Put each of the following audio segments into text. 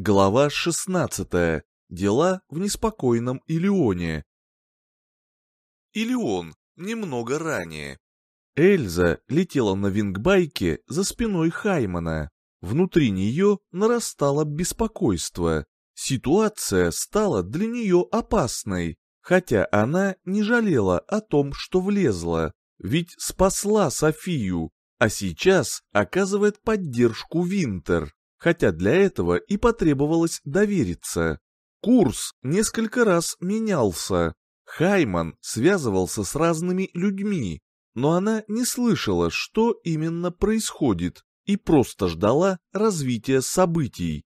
Глава 16. Дела в неспокойном Илионе. Илион. Немного ранее. Эльза летела на вингбайке за спиной Хаймана. Внутри нее нарастало беспокойство. Ситуация стала для нее опасной, хотя она не жалела о том, что влезла, ведь спасла Софию, а сейчас оказывает поддержку Винтер хотя для этого и потребовалось довериться. Курс несколько раз менялся. Хайман связывался с разными людьми, но она не слышала, что именно происходит, и просто ждала развития событий.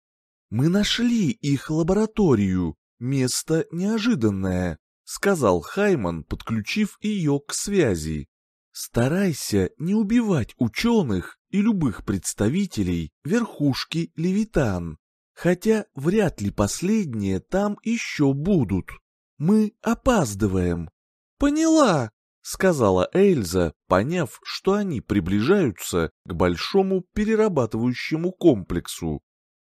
«Мы нашли их лабораторию, место неожиданное», — сказал Хайман, подключив ее к связи. «Старайся не убивать ученых и любых представителей верхушки Левитан, хотя вряд ли последние там еще будут. Мы опаздываем. Поняла, сказала Эльза, поняв, что они приближаются к большому перерабатывающему комплексу.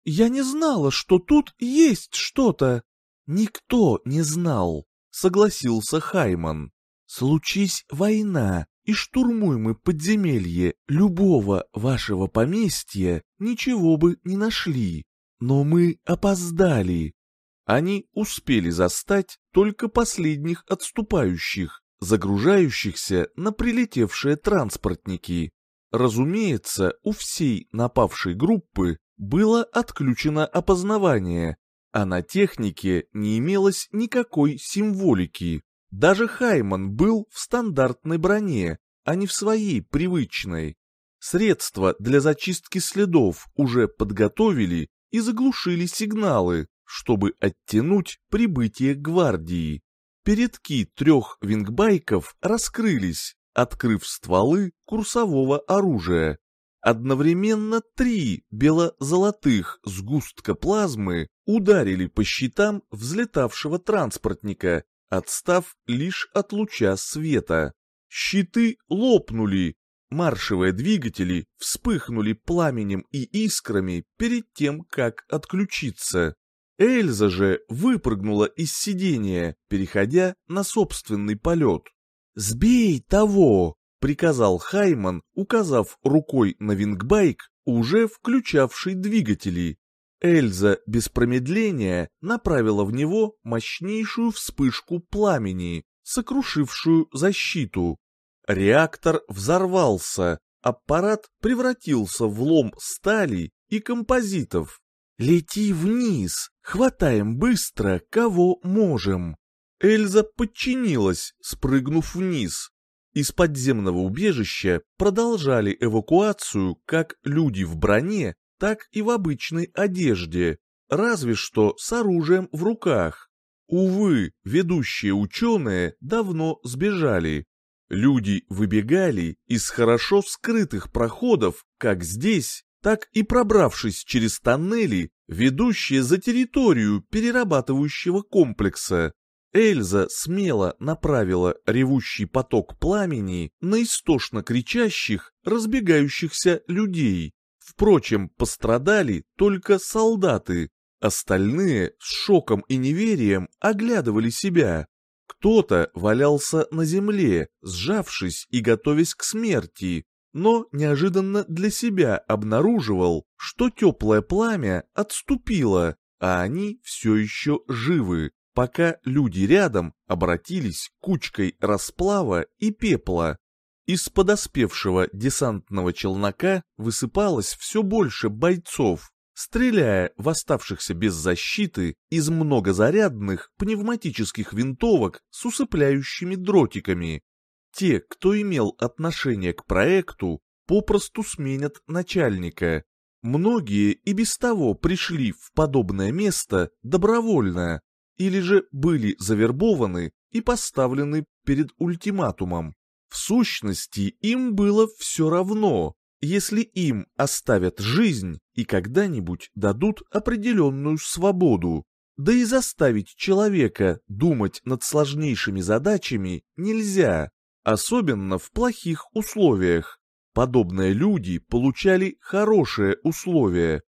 Я не знала, что тут есть что-то. Никто не знал, согласился Хайман. Случись война, и штурмуем мы подземелье любого вашего поместья, ничего бы не нашли. Но мы опоздали. Они успели застать только последних отступающих, загружающихся на прилетевшие транспортники. Разумеется, у всей напавшей группы было отключено опознавание, а на технике не имелось никакой символики. Даже Хайман был в стандартной броне, а не в своей привычной. Средства для зачистки следов уже подготовили и заглушили сигналы, чтобы оттянуть прибытие гвардии. Передки трех вингбайков раскрылись, открыв стволы курсового оружия. Одновременно три бело-золотых сгустка плазмы ударили по щитам взлетавшего транспортника отстав лишь от луча света. Щиты лопнули, маршевые двигатели вспыхнули пламенем и искрами перед тем, как отключиться. Эльза же выпрыгнула из сидения, переходя на собственный полет. «Сбей того!» — приказал Хайман, указав рукой на вингбайк, уже включавший двигатели. Эльза без промедления направила в него мощнейшую вспышку пламени, сокрушившую защиту. Реактор взорвался, аппарат превратился в лом стали и композитов. «Лети вниз, хватаем быстро, кого можем». Эльза подчинилась, спрыгнув вниз. Из подземного убежища продолжали эвакуацию как люди в броне, так и в обычной одежде, разве что с оружием в руках. Увы, ведущие ученые давно сбежали. Люди выбегали из хорошо скрытых проходов, как здесь, так и пробравшись через тоннели, ведущие за территорию перерабатывающего комплекса. Эльза смело направила ревущий поток пламени на истошно кричащих, разбегающихся людей. Впрочем, пострадали только солдаты. Остальные с шоком и неверием оглядывали себя. Кто-то валялся на земле, сжавшись и готовясь к смерти, но неожиданно для себя обнаруживал, что теплое пламя отступило, а они все еще живы, пока люди рядом обратились кучкой расплава и пепла. Из подоспевшего десантного челнока высыпалось все больше бойцов, стреляя в оставшихся без защиты из многозарядных пневматических винтовок с усыпляющими дротиками. Те, кто имел отношение к проекту, попросту сменят начальника. Многие и без того пришли в подобное место добровольно, или же были завербованы и поставлены перед ультиматумом. В сущности, им было все равно, если им оставят жизнь и когда-нибудь дадут определенную свободу. Да и заставить человека думать над сложнейшими задачами нельзя, особенно в плохих условиях. Подобные люди получали хорошие условия.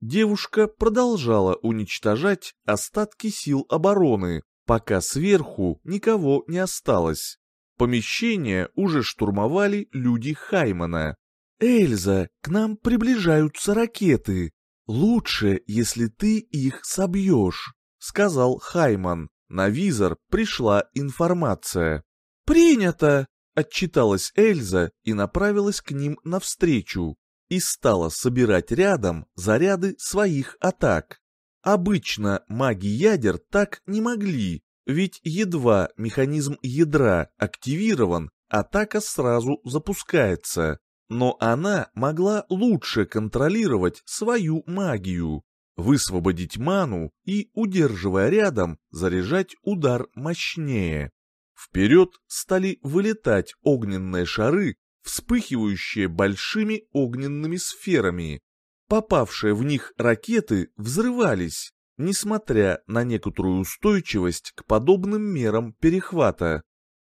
Девушка продолжала уничтожать остатки сил обороны, пока сверху никого не осталось. Помещение уже штурмовали люди Хаймана. «Эльза, к нам приближаются ракеты. Лучше, если ты их собьешь», — сказал Хайман. На визор пришла информация. «Принято!» — отчиталась Эльза и направилась к ним навстречу и стала собирать рядом заряды своих атак. Обычно маги ядер так не могли, ведь едва механизм ядра активирован, атака сразу запускается. Но она могла лучше контролировать свою магию, высвободить ману и, удерживая рядом, заряжать удар мощнее. Вперед стали вылетать огненные шары вспыхивающие большими огненными сферами. Попавшие в них ракеты взрывались, несмотря на некоторую устойчивость к подобным мерам перехвата.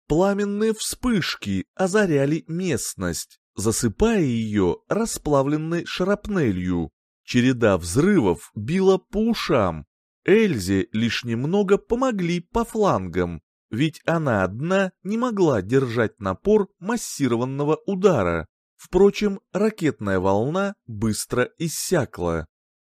Пламенные вспышки озаряли местность, засыпая ее расплавленной шарапнелью. Череда взрывов била по ушам. Эльзе лишь немного помогли по флангам, ведь она одна не могла держать напор массированного удара. Впрочем, ракетная волна быстро иссякла.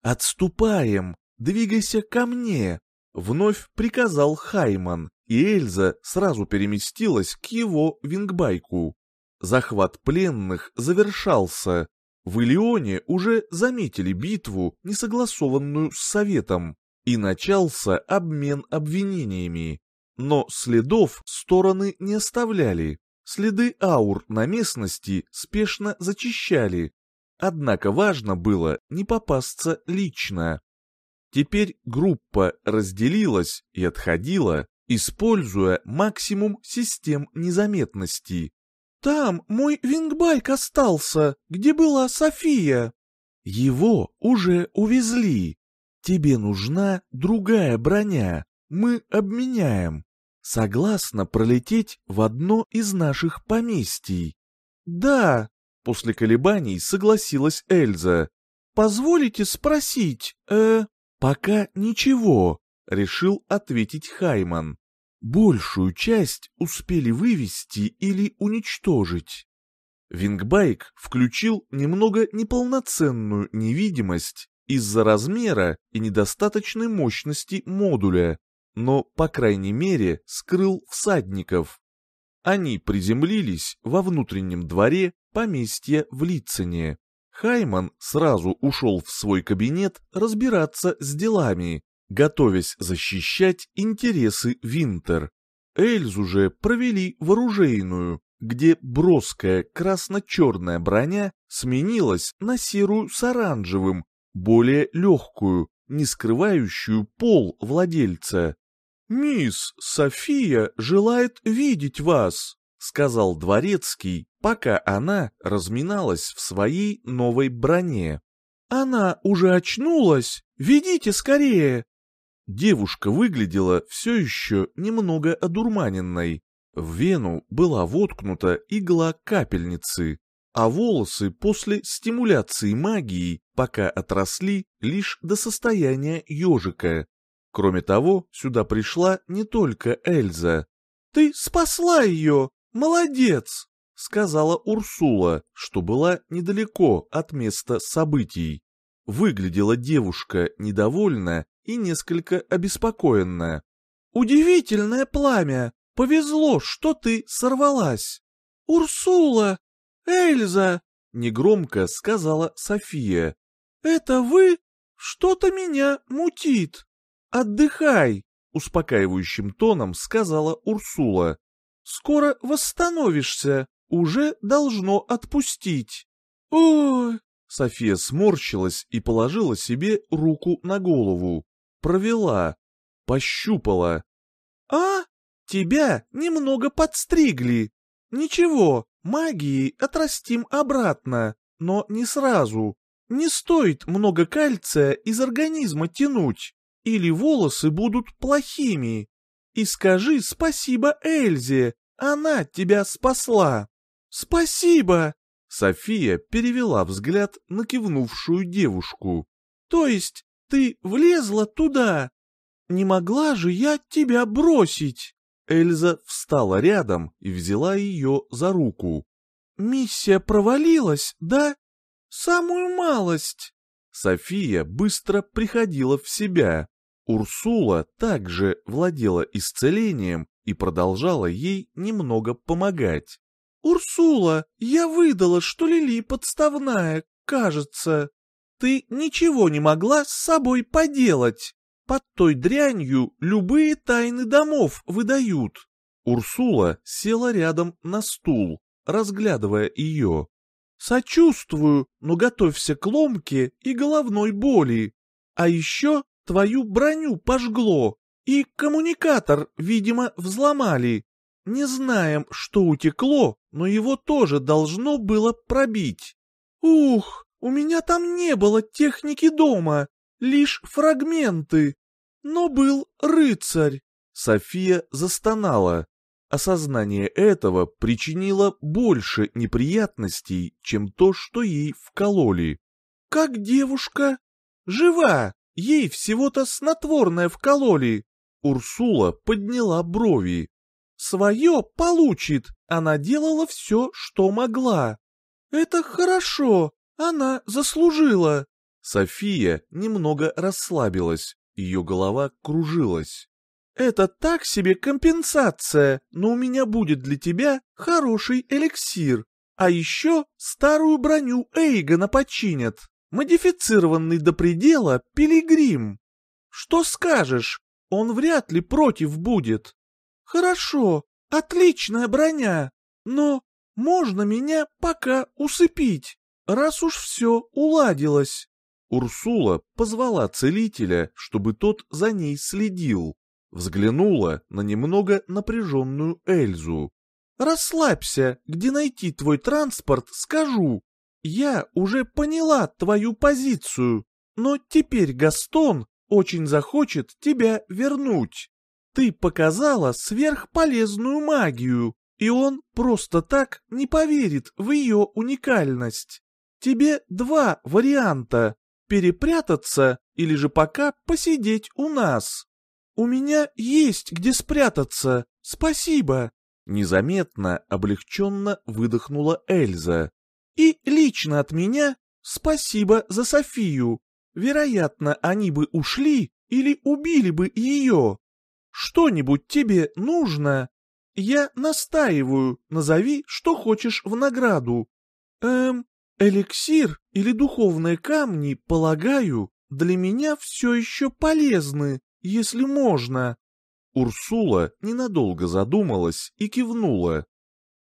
«Отступаем! Двигайся ко мне!» — вновь приказал Хайман, и Эльза сразу переместилась к его вингбайку. Захват пленных завершался. В Илионе уже заметили битву, несогласованную с Советом, и начался обмен обвинениями но следов стороны не оставляли. Следы аур на местности спешно зачищали. Однако важно было не попасться лично. Теперь группа разделилась и отходила, используя максимум систем незаметности. «Там мой вингбайк остался, где была София». «Его уже увезли. Тебе нужна другая броня. Мы обменяем» согласна пролететь в одно из наших поместий. Да, после колебаний согласилась Эльза. Позволите спросить, э, пока ничего, решил ответить Хайман. Большую часть успели вывести или уничтожить. Вингбайк включил немного неполноценную невидимость из-за размера и недостаточной мощности модуля, но, по крайней мере, скрыл всадников. Они приземлились во внутреннем дворе поместья в Лицине. Хайман сразу ушел в свой кабинет разбираться с делами, готовясь защищать интересы Винтер. Эльзу же провели в оружейную, где броская красно-черная броня сменилась на серую с оранжевым, более легкую, не скрывающую пол владельца. «Мисс София желает видеть вас», — сказал дворецкий, пока она разминалась в своей новой броне. «Она уже очнулась? Ведите скорее!» Девушка выглядела все еще немного одурманенной. В вену была воткнута игла капельницы, а волосы после стимуляции магии пока отросли лишь до состояния ежика. Кроме того, сюда пришла не только Эльза. «Ты спасла ее! Молодец!» — сказала Урсула, что была недалеко от места событий. Выглядела девушка недовольна и несколько обеспокоенная. «Удивительное пламя! Повезло, что ты сорвалась!» «Урсула! Эльза!» — негромко сказала София. «Это вы? Что-то меня мутит!» «Отдыхай!» — успокаивающим тоном сказала Урсула. «Скоро восстановишься, уже должно отпустить». «Ой!» — София сморщилась и положила себе руку на голову. Провела, пощупала. «А? Тебя немного подстригли. Ничего, магией отрастим обратно, но не сразу. Не стоит много кальция из организма тянуть или волосы будут плохими. И скажи спасибо Эльзе, она тебя спасла. Спасибо!» София перевела взгляд на кивнувшую девушку. То есть ты влезла туда? Не могла же я тебя бросить?» Эльза встала рядом и взяла ее за руку. «Миссия провалилась, да? Самую малость!» София быстро приходила в себя. Урсула также владела исцелением и продолжала ей немного помогать. «Урсула, я выдала, что Лили подставная, кажется. Ты ничего не могла с собой поделать. Под той дрянью любые тайны домов выдают». Урсула села рядом на стул, разглядывая ее. «Сочувствую, но готовься к ломке и головной боли. А еще твою броню пожгло, и коммуникатор, видимо, взломали. Не знаем, что утекло, но его тоже должно было пробить. Ух, у меня там не было техники дома, лишь фрагменты. Но был рыцарь. София застонала. Осознание этого причинило больше неприятностей, чем то, что ей вкололи. «Как девушка? Жива! Ей всего-то снотворное вкололи!» Урсула подняла брови. «Свое получит! Она делала все, что могла!» «Это хорошо! Она заслужила!» София немного расслабилась, ее голова кружилась. Это так себе компенсация, но у меня будет для тебя хороший эликсир. А еще старую броню Эйгона починят. Модифицированный до предела пилигрим. Что скажешь? Он вряд ли против будет. Хорошо, отличная броня. Но можно меня пока усыпить, раз уж все уладилось. Урсула позвала целителя, чтобы тот за ней следил взглянула на немного напряженную Эльзу. «Расслабься, где найти твой транспорт, скажу. Я уже поняла твою позицию, но теперь Гастон очень захочет тебя вернуть. Ты показала сверхполезную магию, и он просто так не поверит в ее уникальность. Тебе два варианта — перепрятаться или же пока посидеть у нас. «У меня есть где спрятаться, спасибо!» Незаметно, облегченно выдохнула Эльза. «И лично от меня спасибо за Софию. Вероятно, они бы ушли или убили бы ее. Что-нибудь тебе нужно? Я настаиваю, назови, что хочешь в награду. Эм, эликсир или духовные камни, полагаю, для меня все еще полезны если можно». Урсула ненадолго задумалась и кивнула.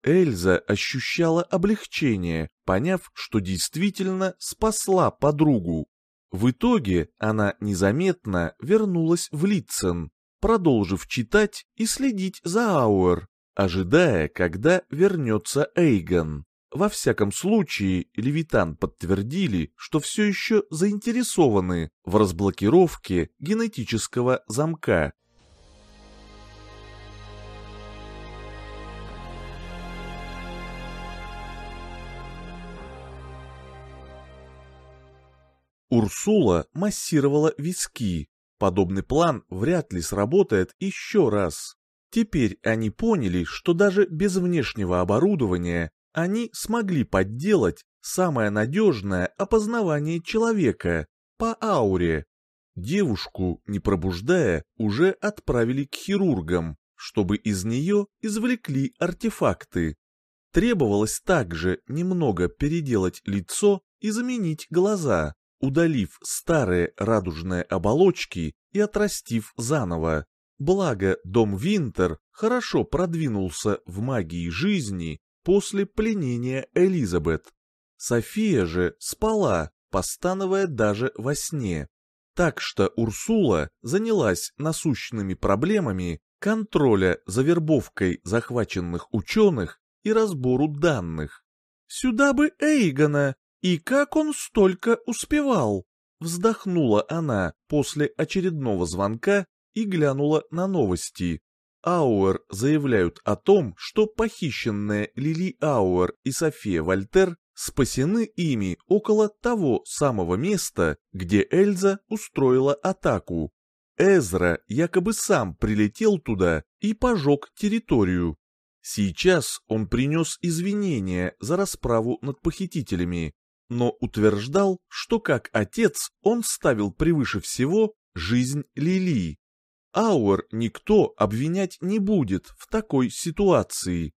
Эльза ощущала облегчение, поняв, что действительно спасла подругу. В итоге она незаметно вернулась в Литцен, продолжив читать и следить за Ауэр, ожидая, когда вернется Эйгон. Во всяком случае, Левитан подтвердили, что все еще заинтересованы в разблокировке генетического замка. Урсула массировала виски. Подобный план вряд ли сработает еще раз. Теперь они поняли, что даже без внешнего оборудования они смогли подделать самое надежное опознавание человека по ауре. Девушку, не пробуждая, уже отправили к хирургам, чтобы из нее извлекли артефакты. Требовалось также немного переделать лицо и заменить глаза, удалив старые радужные оболочки и отрастив заново. Благо, дом Винтер хорошо продвинулся в магии жизни после пленения Элизабет. София же спала, постановая даже во сне. Так что Урсула занялась насущными проблемами контроля за вербовкой захваченных ученых и разбору данных. «Сюда бы Эйгона, и как он столько успевал!» Вздохнула она после очередного звонка и глянула на новости. Ауэр заявляют о том, что похищенные Лили Ауэр и София Вольтер спасены ими около того самого места, где Эльза устроила атаку. Эзра якобы сам прилетел туда и пожег территорию. Сейчас он принес извинения за расправу над похитителями, но утверждал, что как отец он ставил превыше всего жизнь Лили. Ауэр никто обвинять не будет в такой ситуации.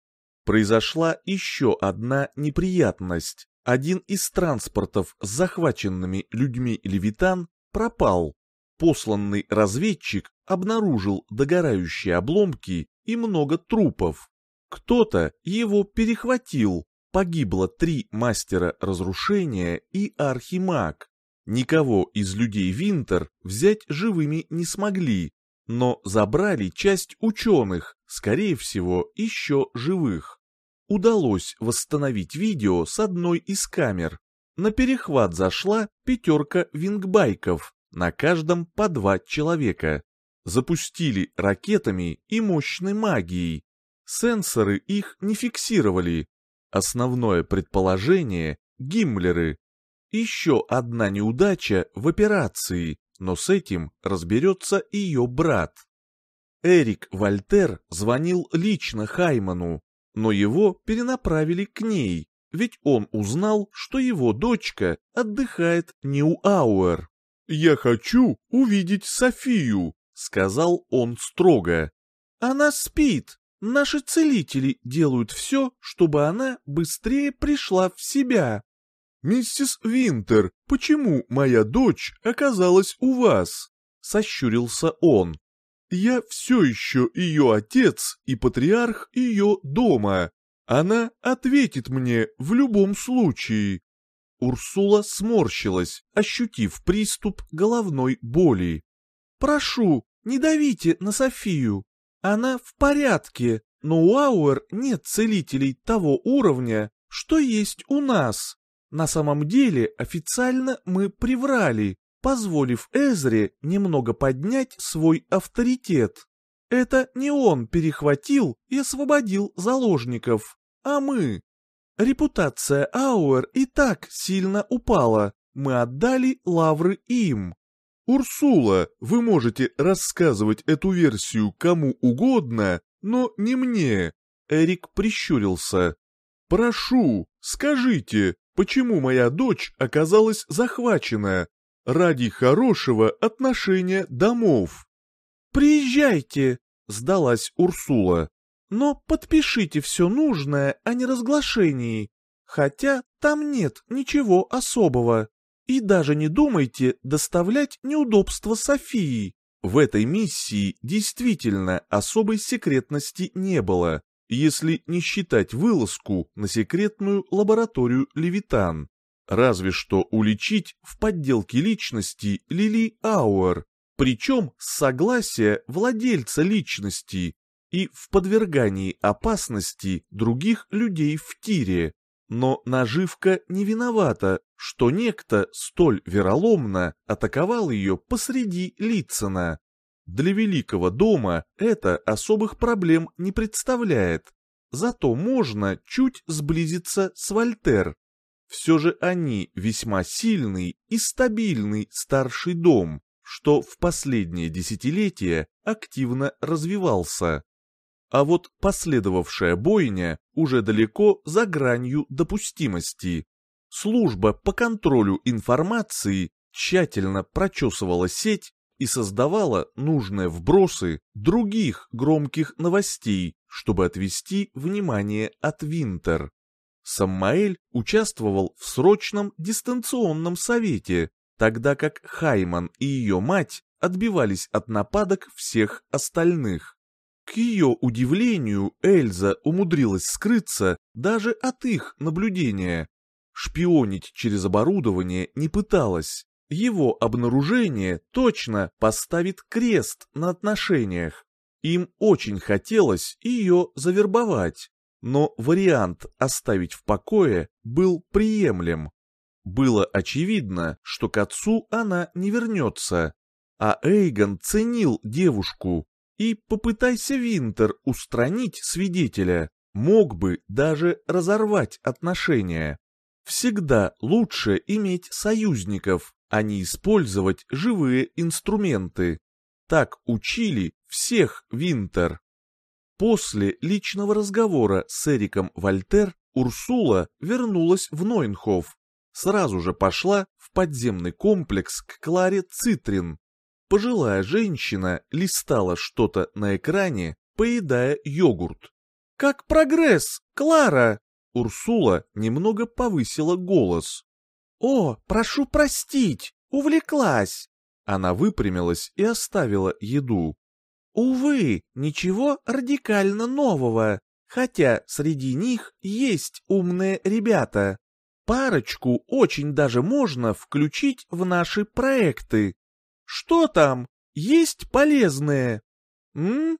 Произошла еще одна неприятность. Один из транспортов с захваченными людьми Левитан пропал. Посланный разведчик обнаружил догорающие обломки и много трупов. Кто-то его перехватил. Погибло три мастера разрушения и архимаг. Никого из людей Винтер взять живыми не смогли, но забрали часть ученых, скорее всего, еще живых. Удалось восстановить видео с одной из камер. На перехват зашла пятерка вингбайков, на каждом по два человека. Запустили ракетами и мощной магией. Сенсоры их не фиксировали. Основное предположение — гиммлеры, еще одна неудача в операции, но с этим разберется ее брат. Эрик Вольтер звонил лично Хайману, но его перенаправили к ней, ведь он узнал, что его дочка отдыхает не у Ауэр. «Я хочу увидеть Софию», — сказал он строго. «Она спит. Наши целители делают все, чтобы она быстрее пришла в себя», «Миссис Винтер, почему моя дочь оказалась у вас?» — сощурился он. «Я все еще ее отец и патриарх ее дома. Она ответит мне в любом случае». Урсула сморщилась, ощутив приступ головной боли. «Прошу, не давите на Софию. Она в порядке, но у Ауэр нет целителей того уровня, что есть у нас. На самом деле официально мы приврали, позволив Эзре немного поднять свой авторитет. Это не он перехватил и освободил заложников, а мы. Репутация Ауэр и так сильно упала, мы отдали лавры им. Урсула, вы можете рассказывать эту версию кому угодно, но не мне. Эрик прищурился. Прошу, скажите, почему моя дочь оказалась захвачена ради хорошего отношения домов. «Приезжайте», — сдалась Урсула, — «но подпишите все нужное о неразглашении, хотя там нет ничего особого, и даже не думайте доставлять неудобства Софии». В этой миссии действительно особой секретности не было если не считать вылазку на секретную лабораторию Левитан. Разве что уличить в подделке личности Лили Ауэр, причем с согласия владельца личности и в подвергании опасности других людей в тире. Но наживка не виновата, что некто столь вероломно атаковал ее посреди Лицена. Для Великого дома это особых проблем не представляет. Зато можно чуть сблизиться с Вольтер. Все же они весьма сильный и стабильный старший дом, что в последние десятилетия активно развивался. А вот последовавшая бойня уже далеко за гранью допустимости. Служба по контролю информации тщательно прочесывала сеть и создавала нужные вбросы других громких новостей, чтобы отвести внимание от Винтер. Саммаэль участвовал в срочном дистанционном совете, тогда как Хайман и ее мать отбивались от нападок всех остальных. К ее удивлению, Эльза умудрилась скрыться даже от их наблюдения. Шпионить через оборудование не пыталась, его обнаружение точно поставит крест на отношениях. Им очень хотелось ее завербовать, но вариант оставить в покое был приемлем. Было очевидно, что к отцу она не вернется, а Эйгон ценил девушку, и попытайся Винтер устранить свидетеля, мог бы даже разорвать отношения. Всегда лучше иметь союзников, а не использовать живые инструменты. Так учили всех Винтер. После личного разговора с Эриком Вольтер Урсула вернулась в Нойнхоф. Сразу же пошла в подземный комплекс к Кларе Цитрин. Пожилая женщина листала что-то на экране, поедая йогурт. «Как прогресс, Клара?» Урсула немного повысила голос. «О, прошу простить, увлеклась!» Она выпрямилась и оставила еду. «Увы, ничего радикально нового, хотя среди них есть умные ребята. Парочку очень даже можно включить в наши проекты. Что там? Есть полезные? М?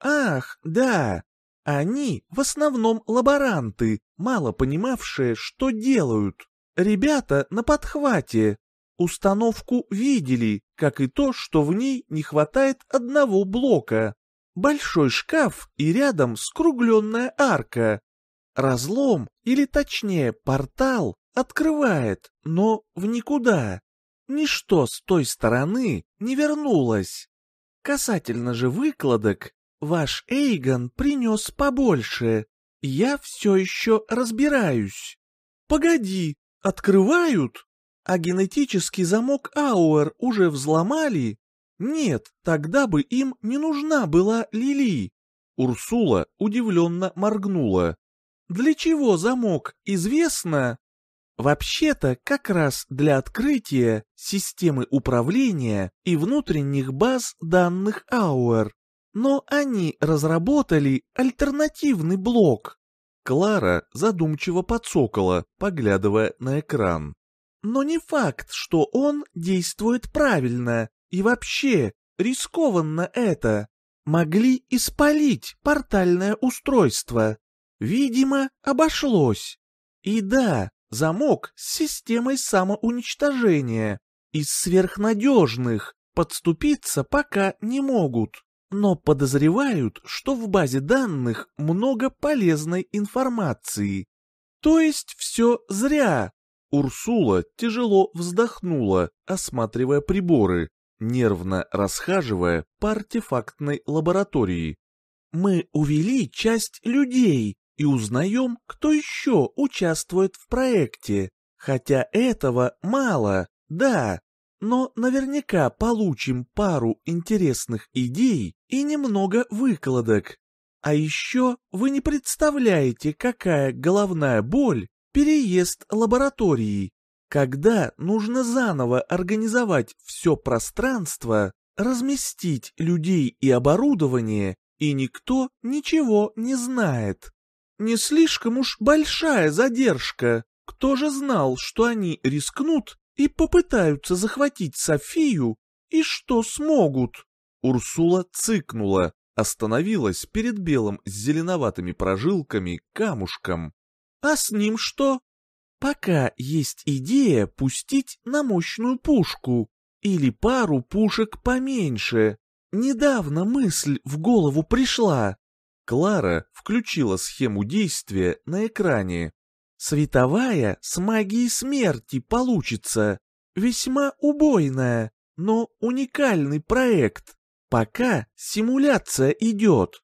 Ах, да. Они в основном лаборанты, мало понимавшие, что делают. Ребята на подхвате. Установку видели, как и то, что в ней не хватает одного блока. Большой шкаф и рядом скругленная арка. Разлом, или точнее портал, открывает, но в никуда. Ничто с той стороны не вернулось. Касательно же выкладок, ваш Эйгон принес побольше. Я все еще разбираюсь. Погоди, открывают? А генетический замок Ауэр уже взломали? Нет, тогда бы им не нужна была Лили. Урсула удивленно моргнула. Для чего замок, известно? Вообще-то как раз для открытия системы управления и внутренних баз данных Ауэр. Но они разработали альтернативный блок. Клара задумчиво подсокола, поглядывая на экран. Но не факт, что он действует правильно, и вообще рискованно это. Могли испалить портальное устройство. Видимо, обошлось. И да, замок с системой самоуничтожения. Из сверхнадежных подступиться пока не могут но подозревают, что в базе данных много полезной информации. То есть все зря. Урсула тяжело вздохнула, осматривая приборы, нервно расхаживая по артефактной лаборатории. Мы увели часть людей и узнаем, кто еще участвует в проекте. Хотя этого мало, да, но наверняка получим пару интересных идей и немного выкладок. А еще вы не представляете, какая головная боль переезд лаборатории, когда нужно заново организовать все пространство, разместить людей и оборудование, и никто ничего не знает. Не слишком уж большая задержка. Кто же знал, что они рискнут и попытаются захватить Софию, и что смогут. Урсула цыкнула, остановилась перед белым с зеленоватыми прожилками камушком. А с ним что? Пока есть идея пустить на мощную пушку или пару пушек поменьше. Недавно мысль в голову пришла. Клара включила схему действия на экране. Световая с магией смерти получится. Весьма убойная, но уникальный проект. Пока симуляция идет.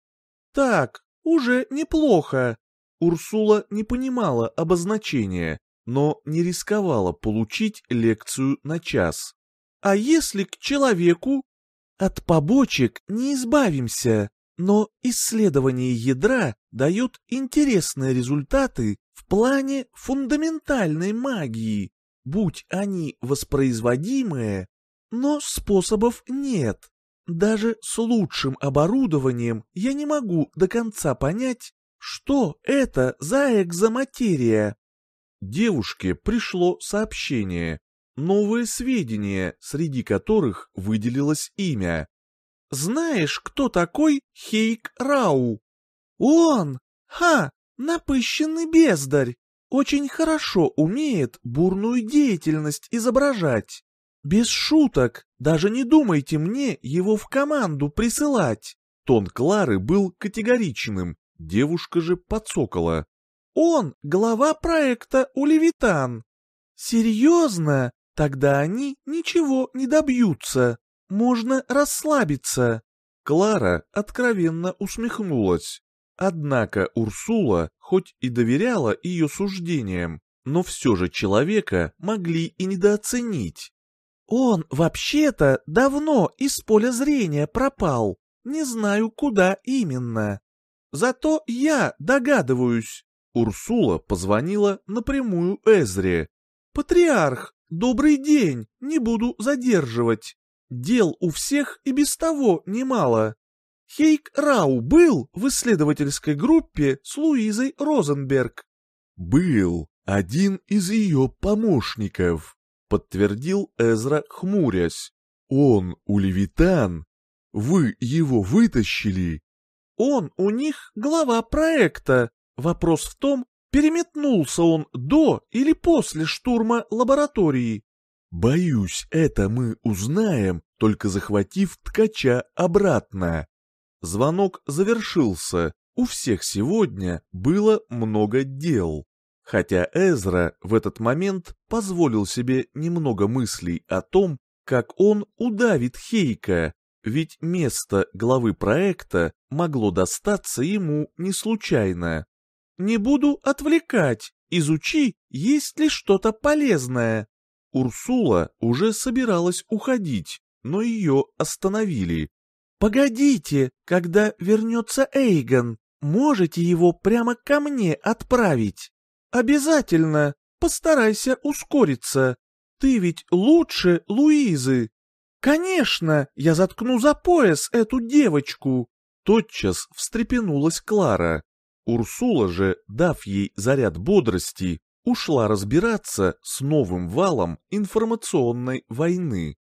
Так, уже неплохо. Урсула не понимала обозначения, но не рисковала получить лекцию на час. А если к человеку? От побочек не избавимся, но исследование ядра дает интересные результаты в плане фундаментальной магии, будь они воспроизводимые, но способов нет. Даже с лучшим оборудованием я не могу до конца понять, что это за экзоматерия. Девушке пришло сообщение, новые сведения, среди которых выделилось имя. Знаешь, кто такой Хейк Рау? Он! Ха! Напыщенный бездарь! Очень хорошо умеет бурную деятельность изображать. Без шуток, даже не думайте мне его в команду присылать. Тон Клары был категоричным, девушка же подсокола. Он глава проекта Уливитан. Серьезно? Тогда они ничего не добьются. Можно расслабиться. Клара откровенно усмехнулась. Однако Урсула, хоть и доверяла ее суждениям, но все же человека могли и недооценить. «Он вообще-то давно из поля зрения пропал, не знаю, куда именно. Зато я догадываюсь». Урсула позвонила напрямую Эзре. «Патриарх, добрый день, не буду задерживать. Дел у всех и без того немало. Хейк Рау был в исследовательской группе с Луизой Розенберг?» «Был один из ее помощников», — подтвердил Эзра, хмурясь. «Он у Левитан. Вы его вытащили?» «Он у них глава проекта. Вопрос в том, переметнулся он до или после штурма лаборатории». «Боюсь, это мы узнаем, только захватив ткача обратно». Звонок завершился. У всех сегодня было много дел. Хотя Эзра в этот момент позволил себе немного мыслей о том, как он удавит Хейка, ведь место главы проекта могло достаться ему не случайно. «Не буду отвлекать, изучи, есть ли что-то полезное». Урсула уже собиралась уходить, но ее остановили. «Погодите, когда вернется Эйгон, можете его прямо ко мне отправить?» «Обязательно! Постарайся ускориться! Ты ведь лучше Луизы!» «Конечно, я заткну за пояс эту девочку!» Тотчас встрепенулась Клара. Урсула же, дав ей заряд бодрости, ушла разбираться с новым валом информационной войны.